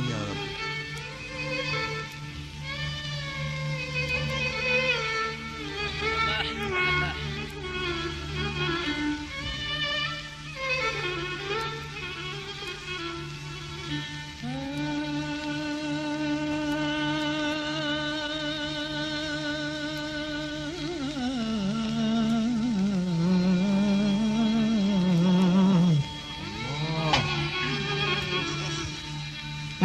Yeah.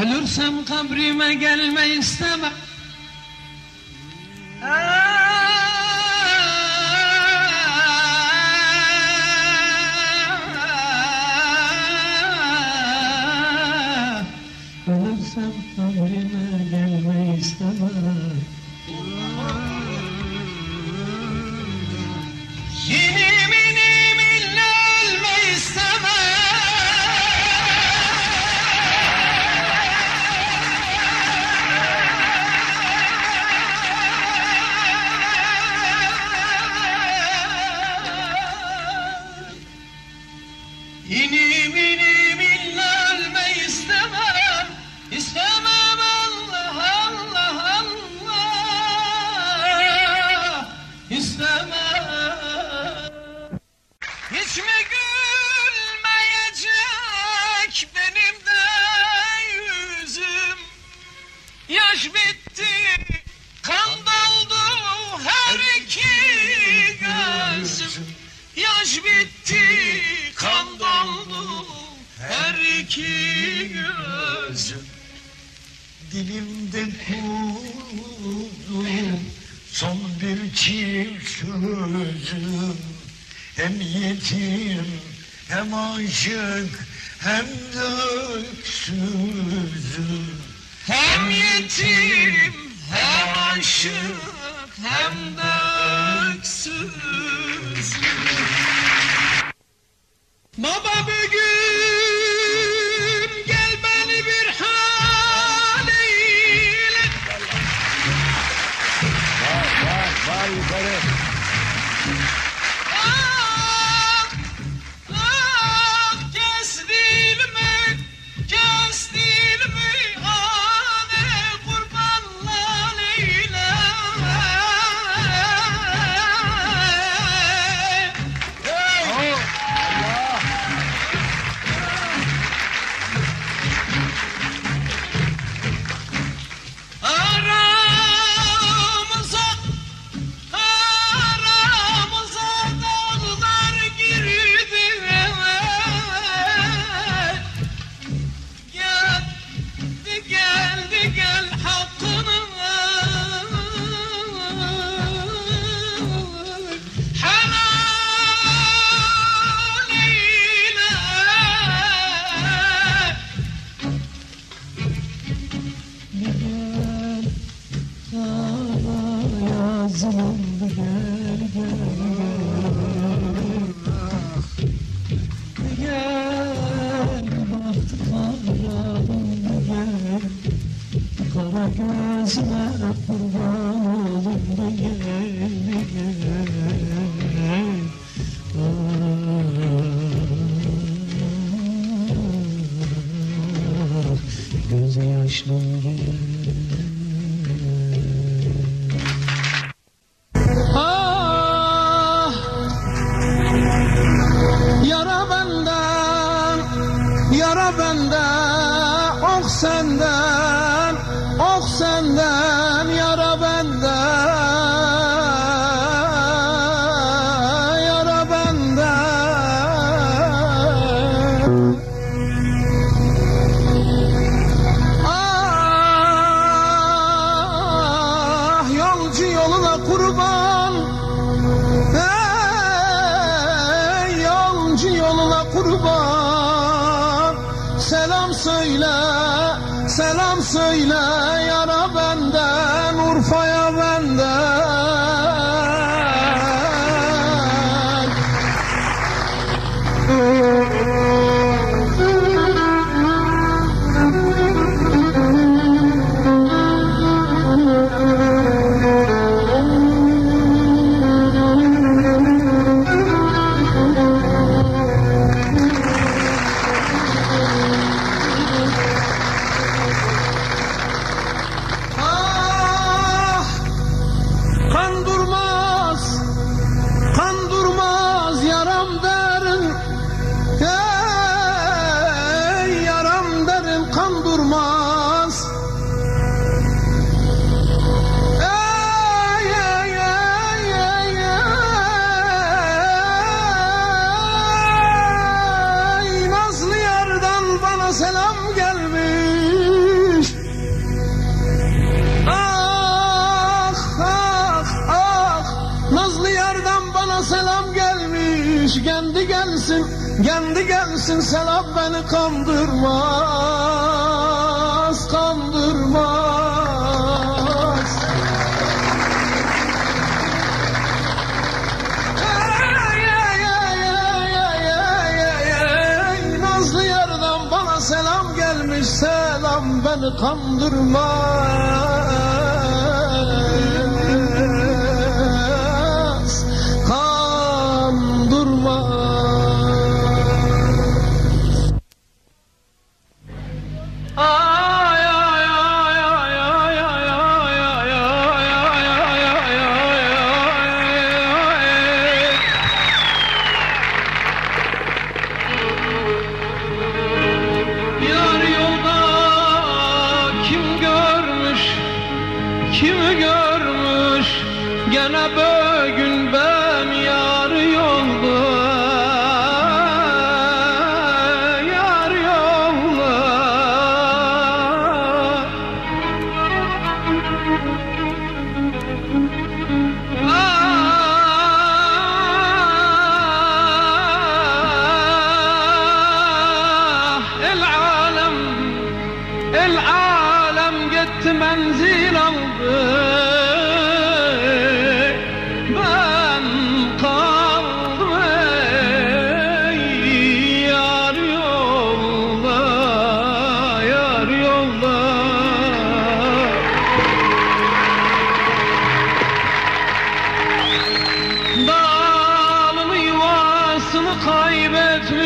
Ölürsem kabrime gelme istemem. Son bir çift sözüm Hem yetim hem aşık hem de öksüzüm Hem yetim hem aşık hem de öksüzüm Baba bugün não, Kendi gelsin selam beni kandırmaz, kandırmaz. Nazlı yerden bana selam gelmiş, selam beni kandırmaz.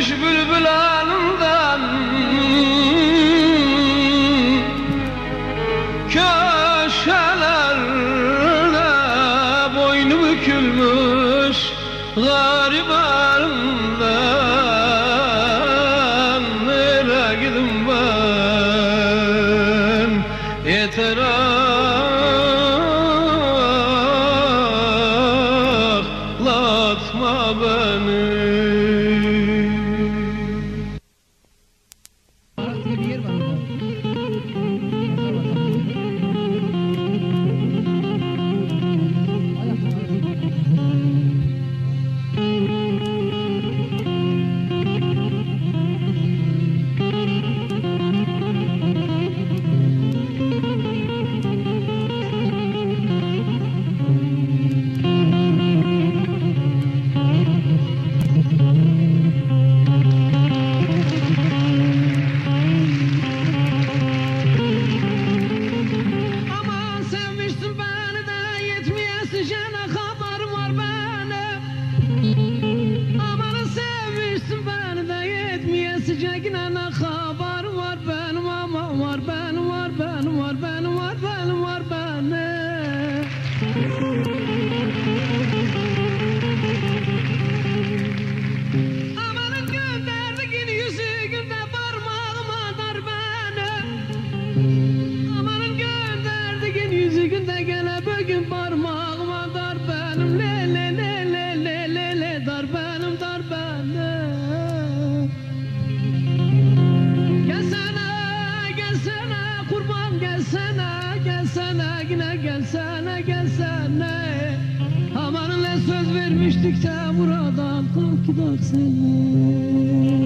Je veux le volant! Geçtikçe buradan kalk gider seni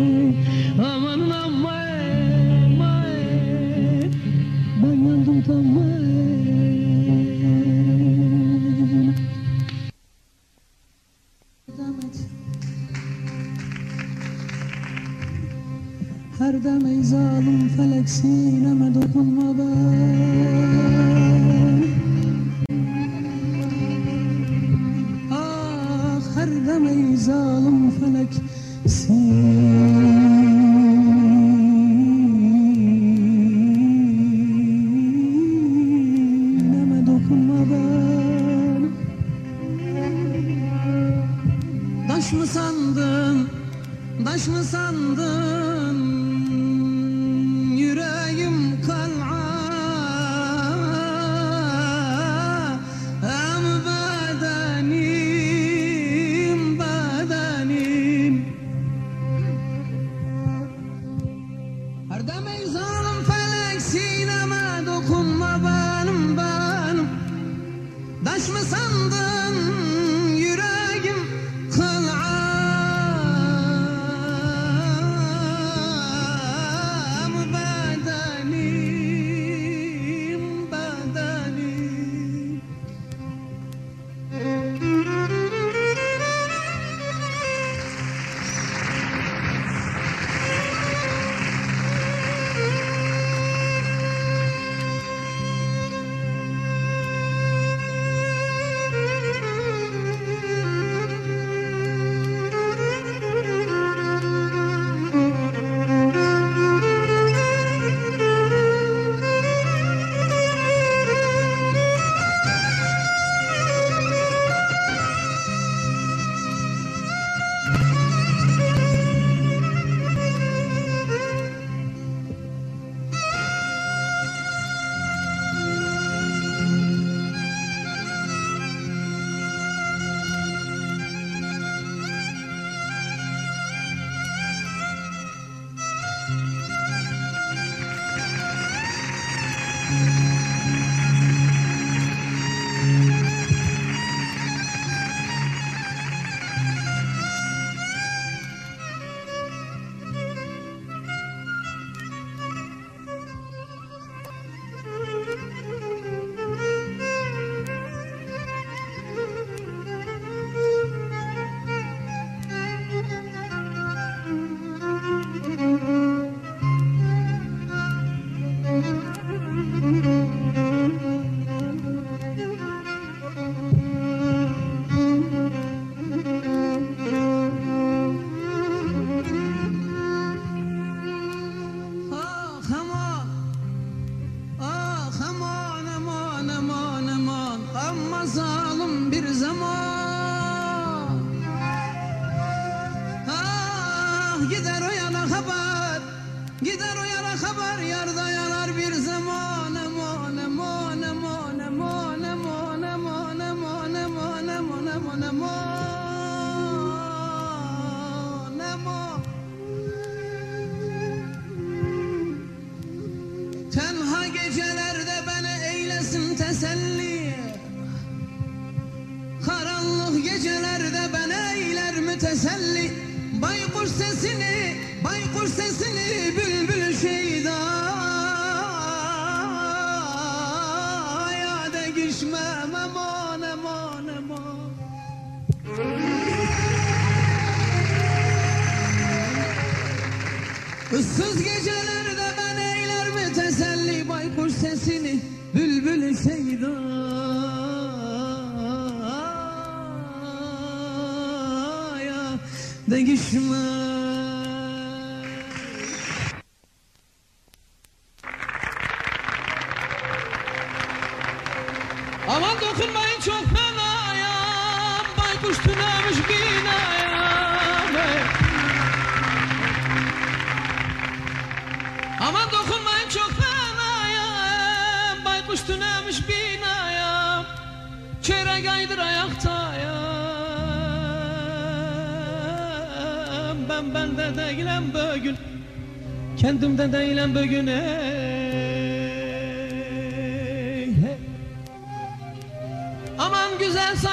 okur sesini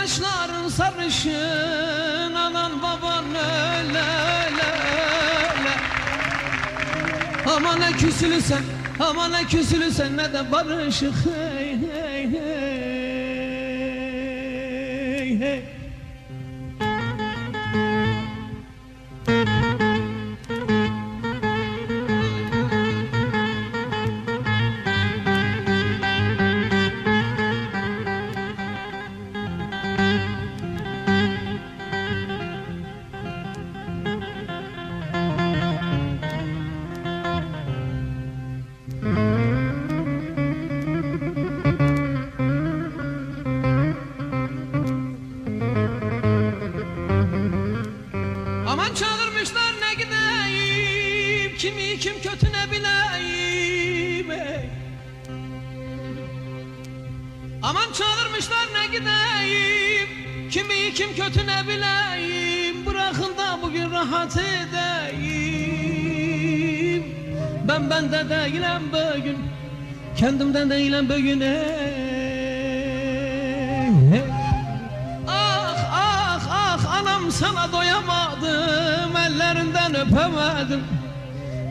Saçların sarışın anan baban öyle öyle Aman ne küsülü sen aman ne küsülü sen ne de barışık. bileyim Bırakın da bugün rahat edeyim. Ben bende değilim bugün Kendimden değilim bugün. Ey. Ah ah ah anam sana doyamadım Ellerinden öpemedim.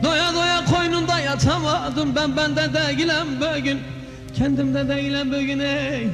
Doya doya koynunda yatamadım Ben bende değilim bugün Kendimde değilim bugün. Ey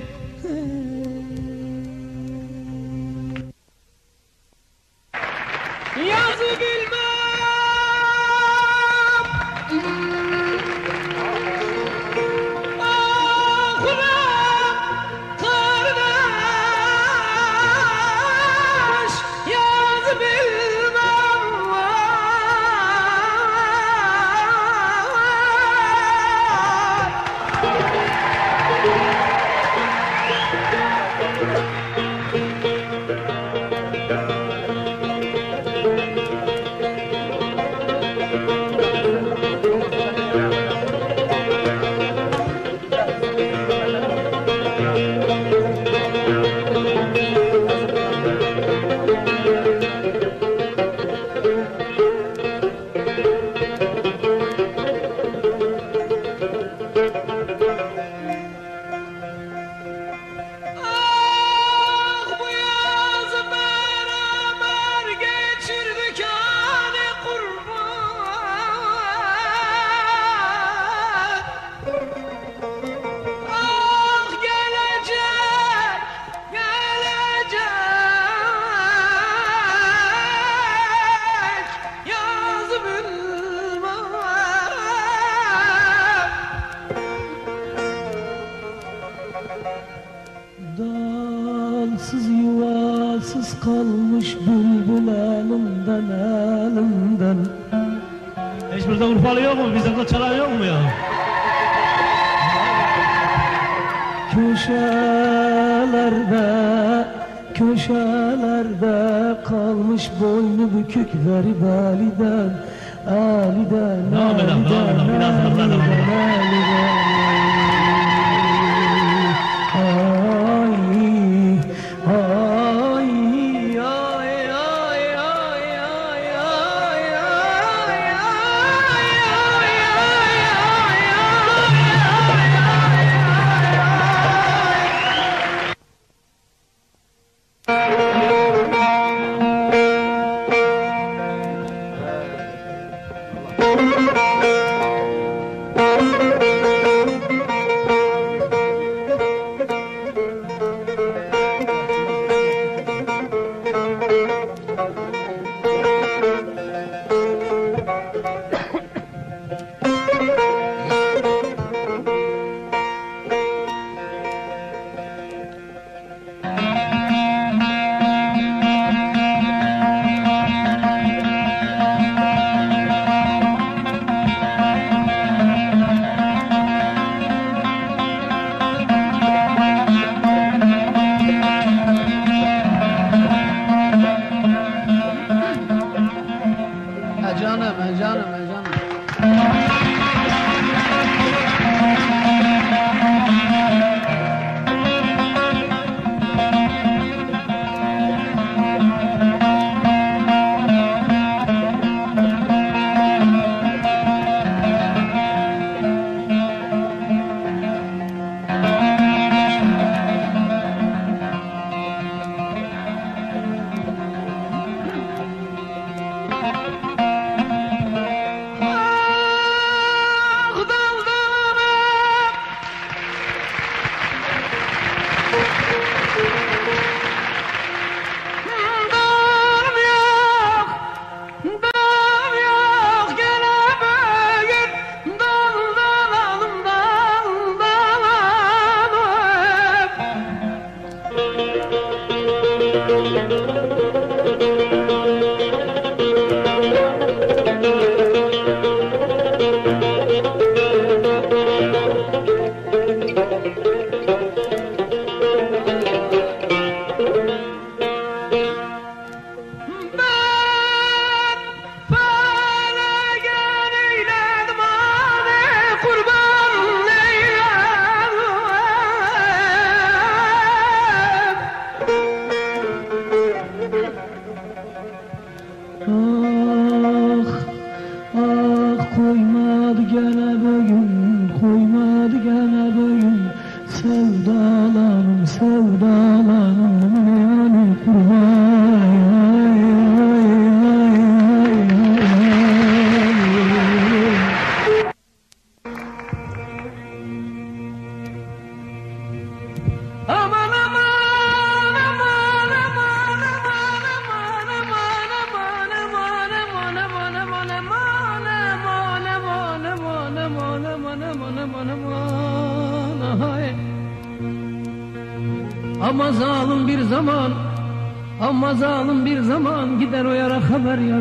در را خبر یار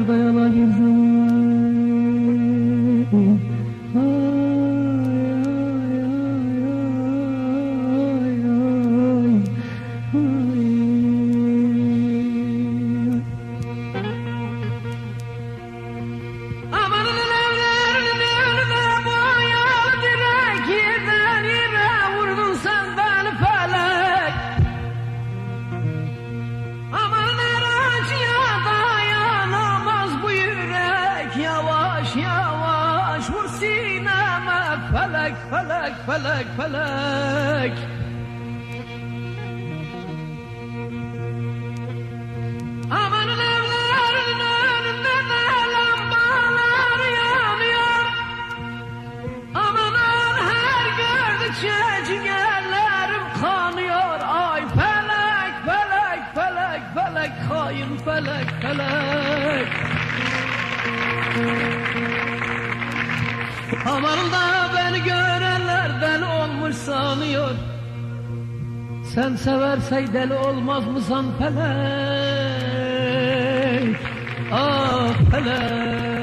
felek. Havarda beni görenlerden olmuş sanıyor. Sen seversey deli olmaz mısan felek? Ah felek.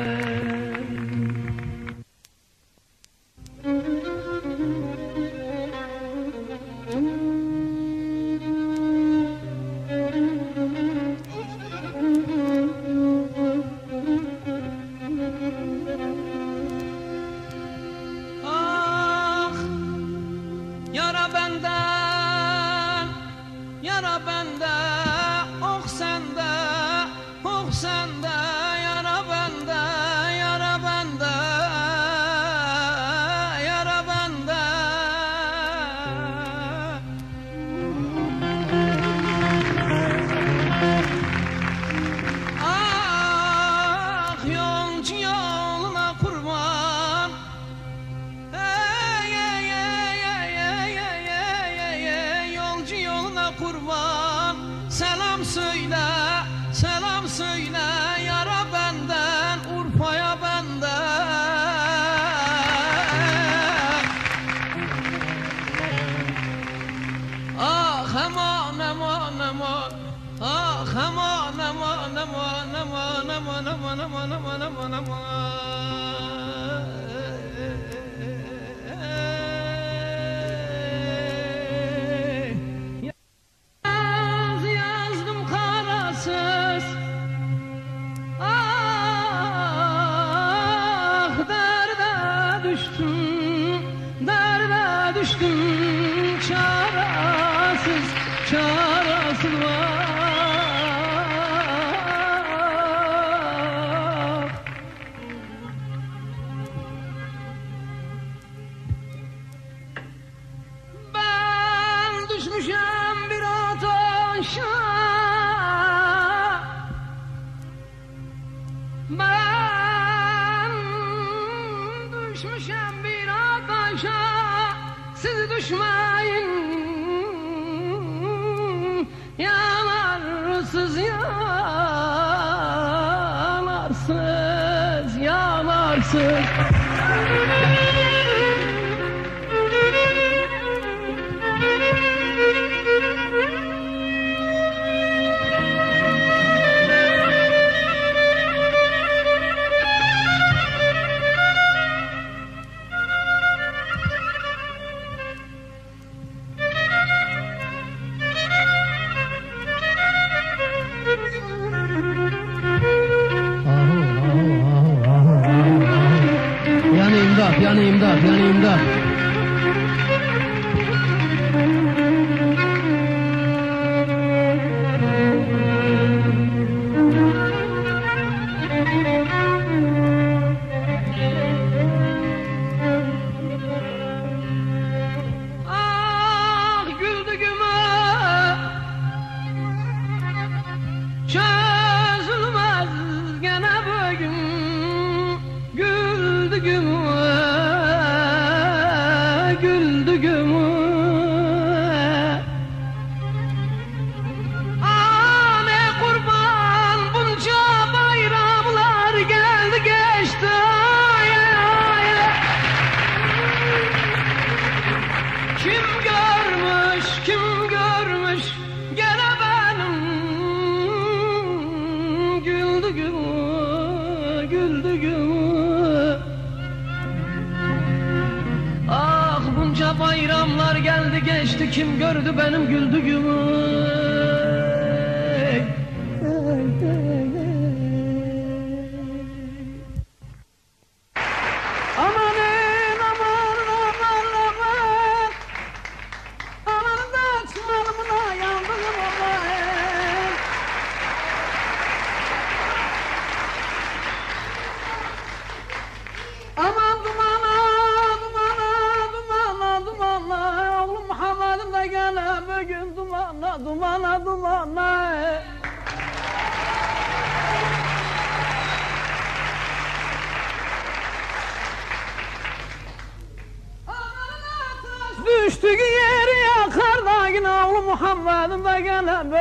düştüm, derde düştüm, çaresiz, çaresiz.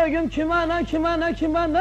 gün kime ne kime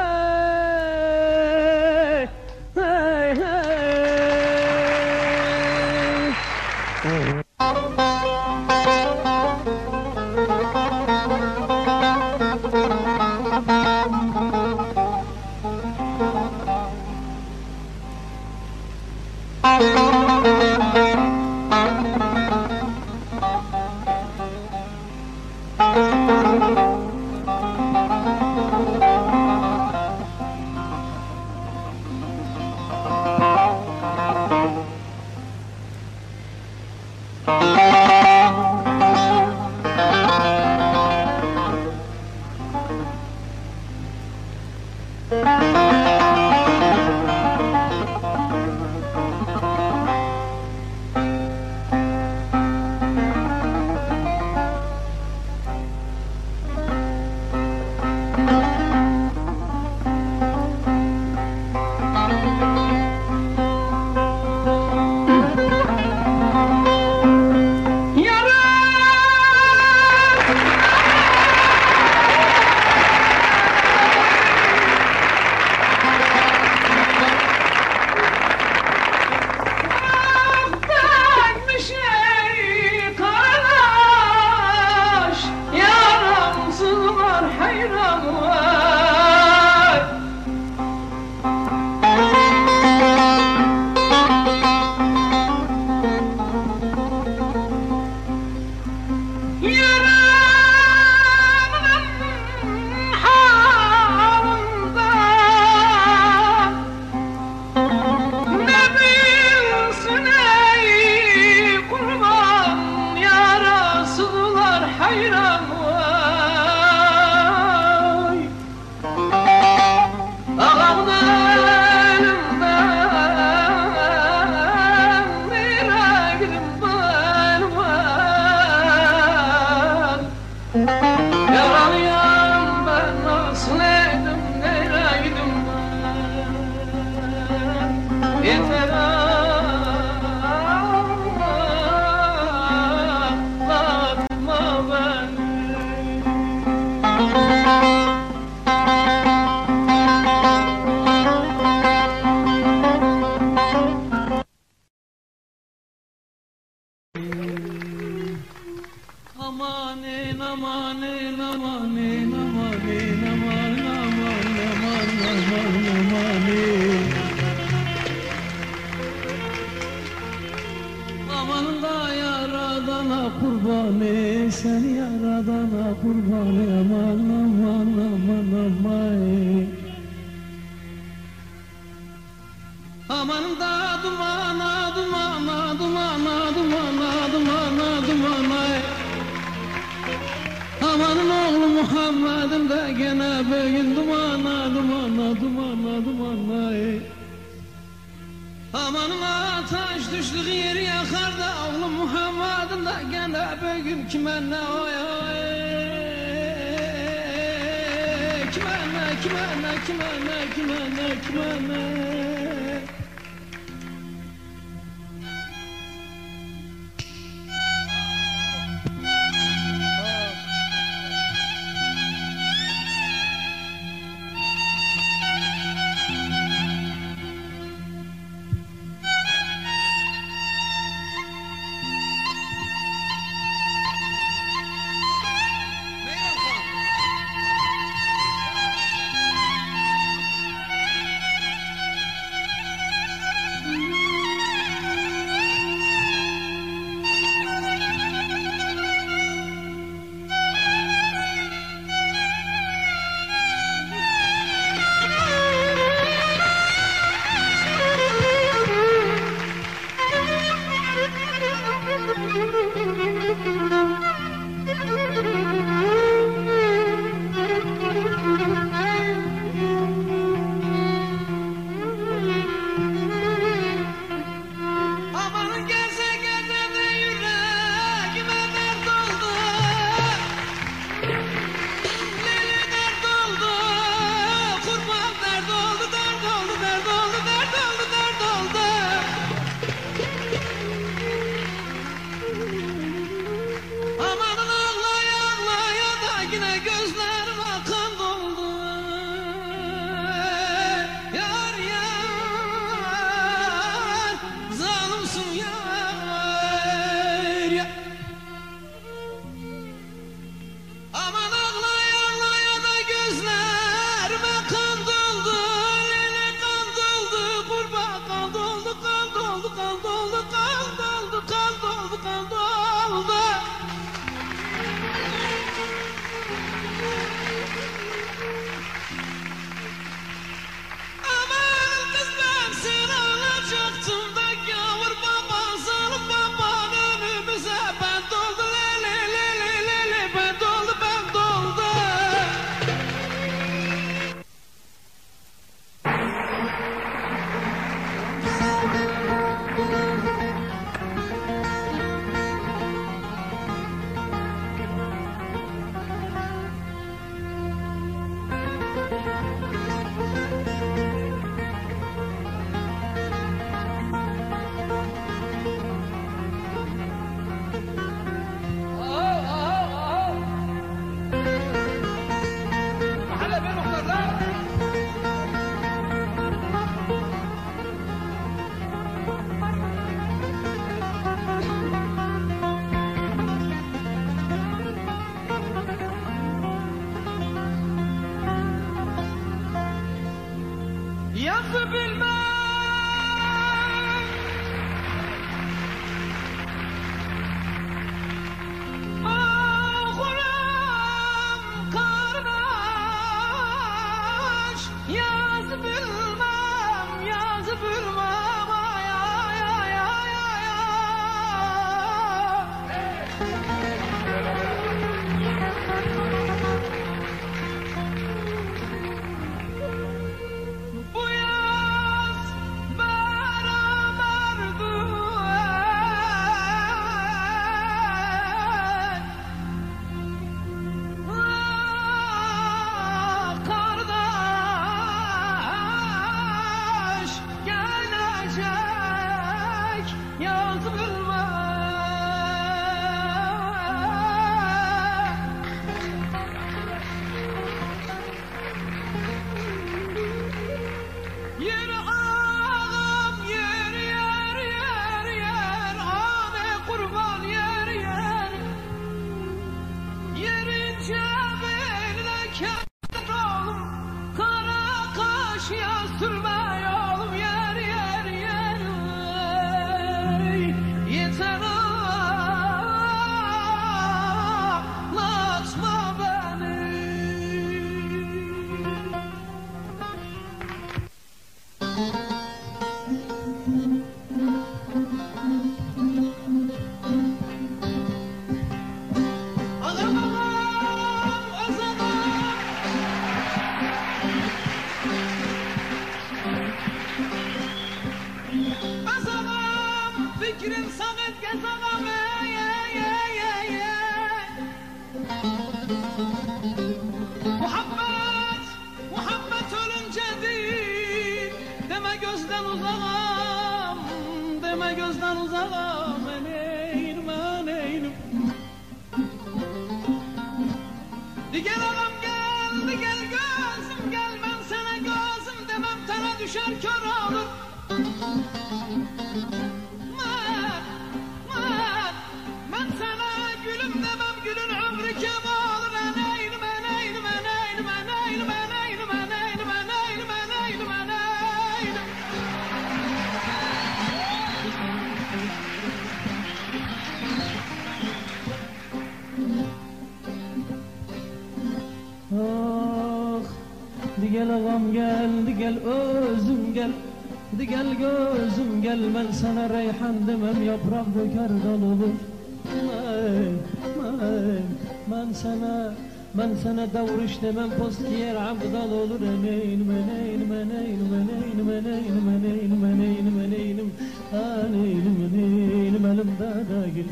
sana davruş demem post yer abdal olur. Eneyn meneyn meneyn meneyn meneyn meneyn meneyn meneynim aneynim meneynim elimde da gül.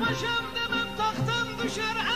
Başım demem tahtım düşer.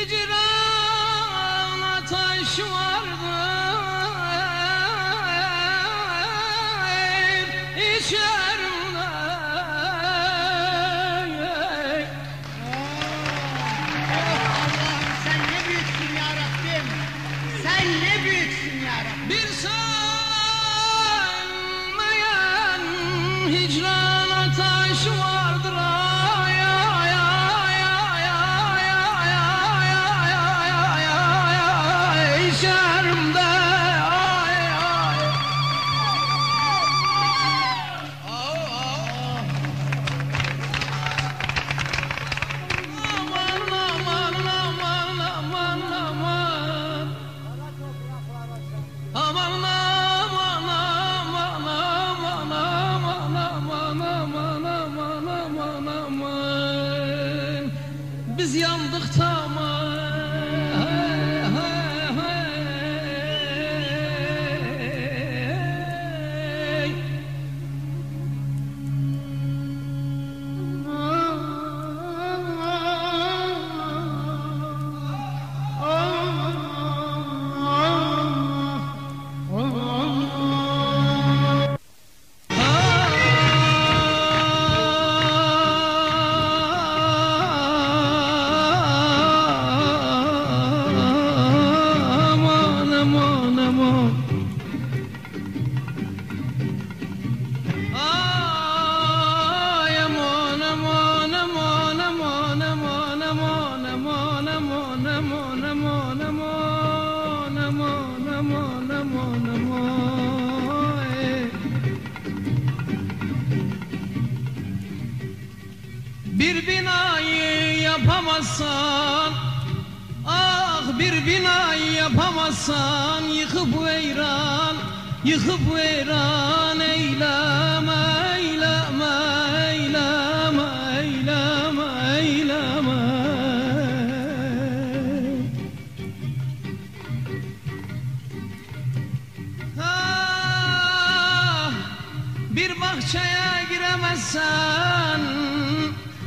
Hicran ateş var Bir binayı yapamazsan Ah bir binayı yapamazsan Yıkıp veyran, yıkıp veyran Eylem, eylem, eylem giremezsen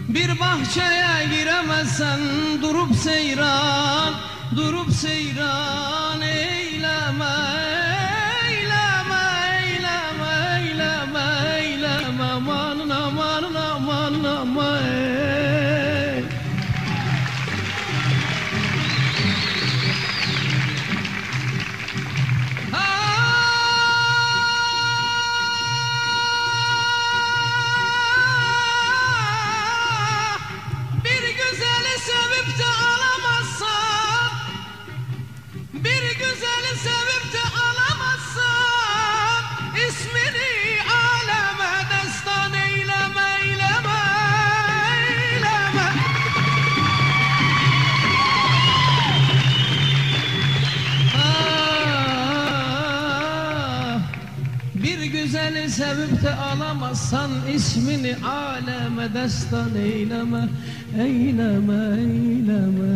Bir bahçeye giremezsen Durup seyran Durup seyran eyleme. حصن اسم على مدى أينما أينما أينما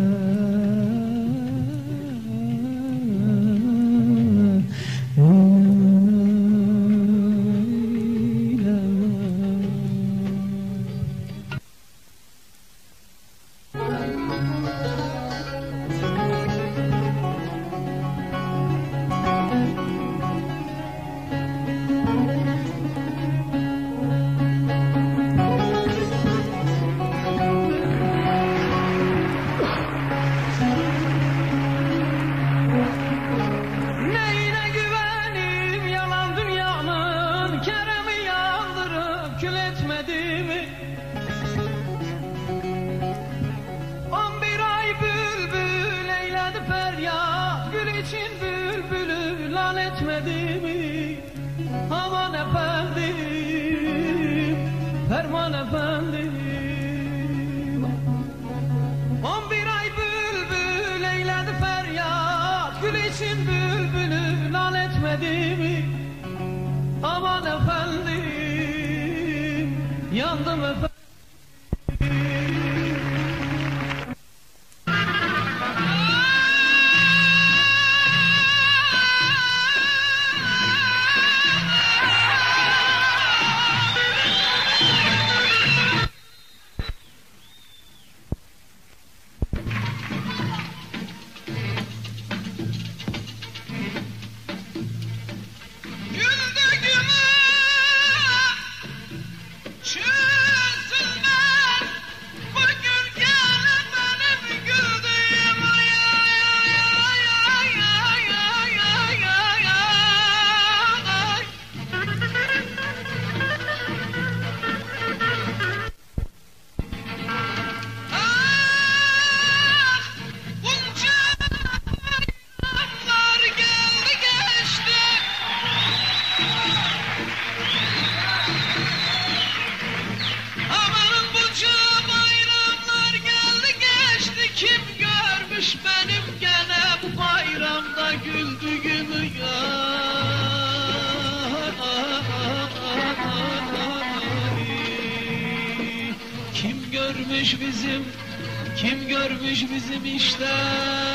kim görmüş bizim işten